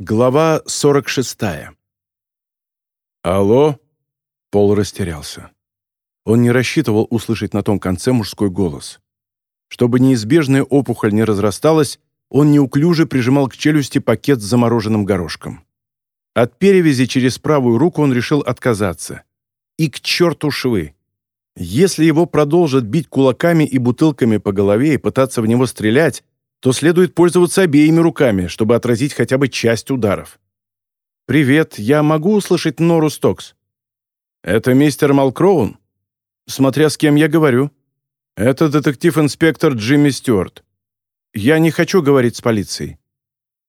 Глава 46. «Алло?» Пол растерялся. Он не рассчитывал услышать на том конце мужской голос. Чтобы неизбежная опухоль не разрасталась, он неуклюже прижимал к челюсти пакет с замороженным горошком. От перевязи через правую руку он решил отказаться. И к черту швы! Если его продолжат бить кулаками и бутылками по голове и пытаться в него стрелять, то следует пользоваться обеими руками, чтобы отразить хотя бы часть ударов. «Привет, я могу услышать Нору Стокс?» «Это мистер Малкроун?» «Смотря с кем я говорю». «Это детектив-инспектор Джимми Стюарт». «Я не хочу говорить с полицией».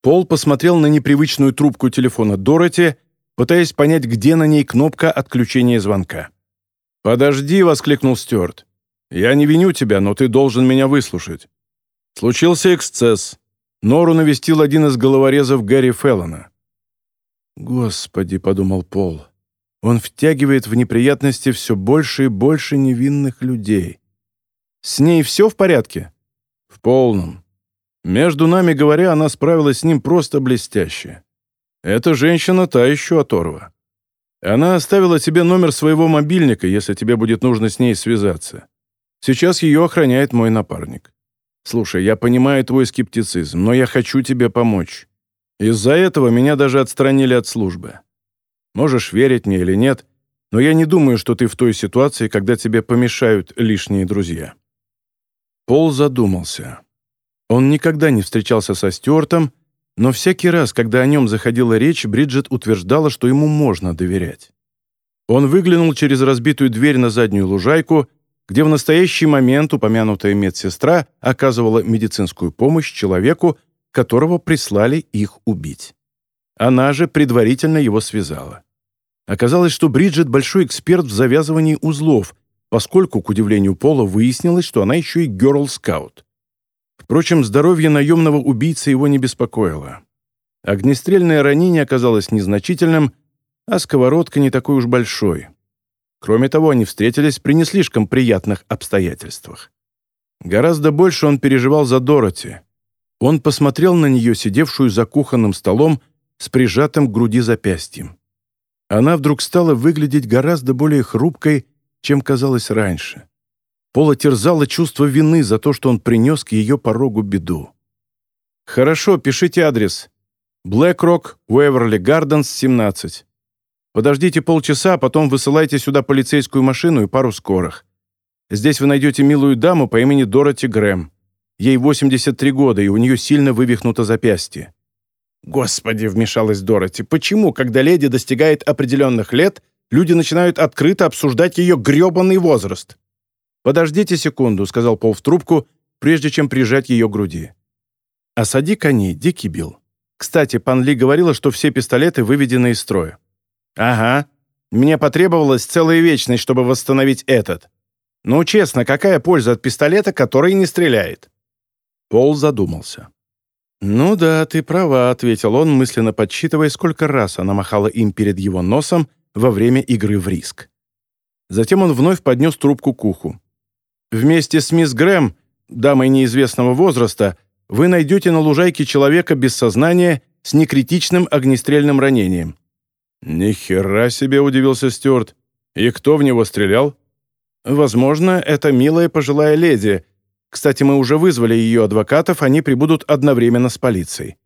Пол посмотрел на непривычную трубку телефона Дороти, пытаясь понять, где на ней кнопка отключения звонка. «Подожди», — воскликнул Стюарт. «Я не виню тебя, но ты должен меня выслушать. Случился эксцесс. Нору навестил один из головорезов Гарри Феллона. «Господи», — подумал Пол, — «он втягивает в неприятности все больше и больше невинных людей. С ней все в порядке?» «В полном. Между нами говоря, она справилась с ним просто блестяще. Эта женщина та еще оторва. Она оставила тебе номер своего мобильника, если тебе будет нужно с ней связаться. Сейчас ее охраняет мой напарник. Слушай, я понимаю твой скептицизм, но я хочу тебе помочь. Из-за этого меня даже отстранили от службы. Можешь верить мне или нет, но я не думаю, что ты в той ситуации, когда тебе помешают лишние друзья». Пол задумался. Он никогда не встречался со Стюартом, но всякий раз, когда о нем заходила речь, Бриджит утверждала, что ему можно доверять. Он выглянул через разбитую дверь на заднюю лужайку где в настоящий момент упомянутая медсестра оказывала медицинскую помощь человеку, которого прислали их убить. Она же предварительно его связала. Оказалось, что Бриджит большой эксперт в завязывании узлов, поскольку, к удивлению Пола, выяснилось, что она еще и герл-скаут. Впрочем, здоровье наемного убийцы его не беспокоило. Огнестрельное ранение оказалось незначительным, а сковородка не такой уж большой. Кроме того, они встретились при не слишком приятных обстоятельствах. Гораздо больше он переживал за Дороти. Он посмотрел на нее, сидевшую за кухонным столом с прижатым к груди запястьем. Она вдруг стала выглядеть гораздо более хрупкой, чем казалось раньше. Пола терзало чувство вины за то, что он принес к ее порогу беду. «Хорошо, пишите адрес. Блэкрок, Уэверли Гарденс, 17. Подождите полчаса, а потом высылайте сюда полицейскую машину и пару скорых. Здесь вы найдете милую даму по имени Дороти Грэм. Ей 83 года, и у нее сильно вывихнуто запястье». «Господи!» — вмешалась Дороти. «Почему, когда леди достигает определенных лет, люди начинают открыто обсуждать ее гребаный возраст?» «Подождите секунду», — сказал Пол в трубку, прежде чем прижать ее к груди. «Осади коней, Дикий Билл. Кстати, пан Ли говорила, что все пистолеты выведены из строя. «Ага. Мне потребовалась целая вечность, чтобы восстановить этот. Ну, честно, какая польза от пистолета, который не стреляет?» Пол задумался. «Ну да, ты права», — ответил он, мысленно подсчитывая, сколько раз она махала им перед его носом во время игры в риск. Затем он вновь поднес трубку к уху. «Вместе с мисс Грэм, дамой неизвестного возраста, вы найдете на лужайке человека без сознания с некритичным огнестрельным ранением. «Ни хера себе!» — удивился Стюарт. «И кто в него стрелял?» «Возможно, это милая пожилая леди. Кстати, мы уже вызвали ее адвокатов, они прибудут одновременно с полицией.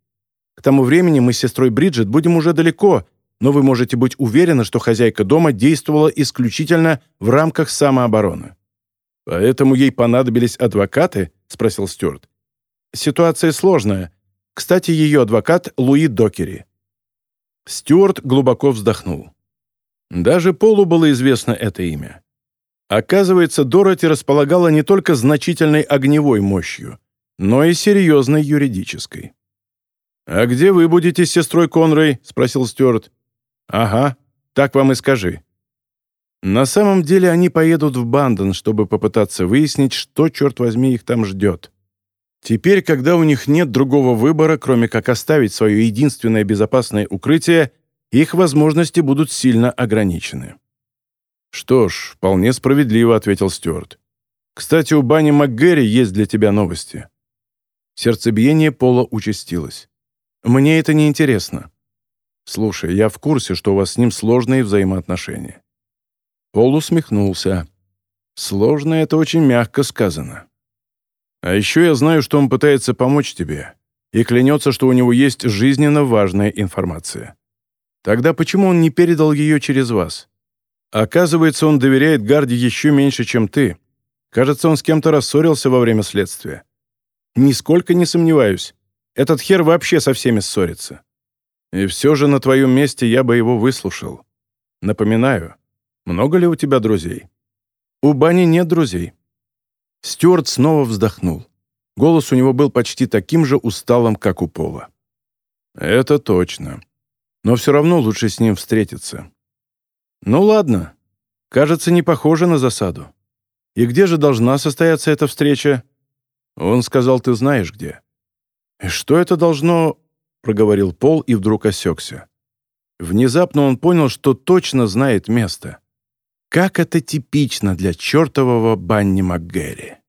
К тому времени мы с сестрой Бриджит будем уже далеко, но вы можете быть уверены, что хозяйка дома действовала исключительно в рамках самообороны». «Поэтому ей понадобились адвокаты?» — спросил Стюарт. «Ситуация сложная. Кстати, ее адвокат Луи Докери. Стюарт глубоко вздохнул. Даже Полу было известно это имя. Оказывается, Дороти располагала не только значительной огневой мощью, но и серьезной юридической. «А где вы будете с сестрой Конрой?» — спросил Стюарт. «Ага, так вам и скажи». На самом деле они поедут в Бандон, чтобы попытаться выяснить, что, черт возьми, их там ждет. Теперь, когда у них нет другого выбора, кроме как оставить свое единственное безопасное укрытие, их возможности будут сильно ограничены. «Что ж, вполне справедливо», — ответил Стюарт. «Кстати, у Бани МакГерри есть для тебя новости». Сердцебиение Пола участилось. Мне это не интересно. Слушай, я в курсе, что у вас с ним сложные взаимоотношения. Пол усмехнулся. Сложно — это очень мягко сказано. А еще я знаю, что он пытается помочь тебе и клянется, что у него есть жизненно важная информация. Тогда почему он не передал ее через вас? Оказывается, он доверяет Гарде еще меньше, чем ты. Кажется, он с кем-то рассорился во время следствия. Нисколько не сомневаюсь. Этот хер вообще со всеми ссорится. И все же на твоем месте я бы его выслушал. Напоминаю, много ли у тебя друзей? У Бани нет друзей. Стюарт снова вздохнул. Голос у него был почти таким же усталым, как у Пола. «Это точно. Но все равно лучше с ним встретиться». «Ну ладно. Кажется, не похоже на засаду. И где же должна состояться эта встреча?» Он сказал, ты знаешь где. «И что это должно...» — проговорил Пол и вдруг осекся. Внезапно он понял, что точно знает место. Как это типично для чертового Банни МакГерри.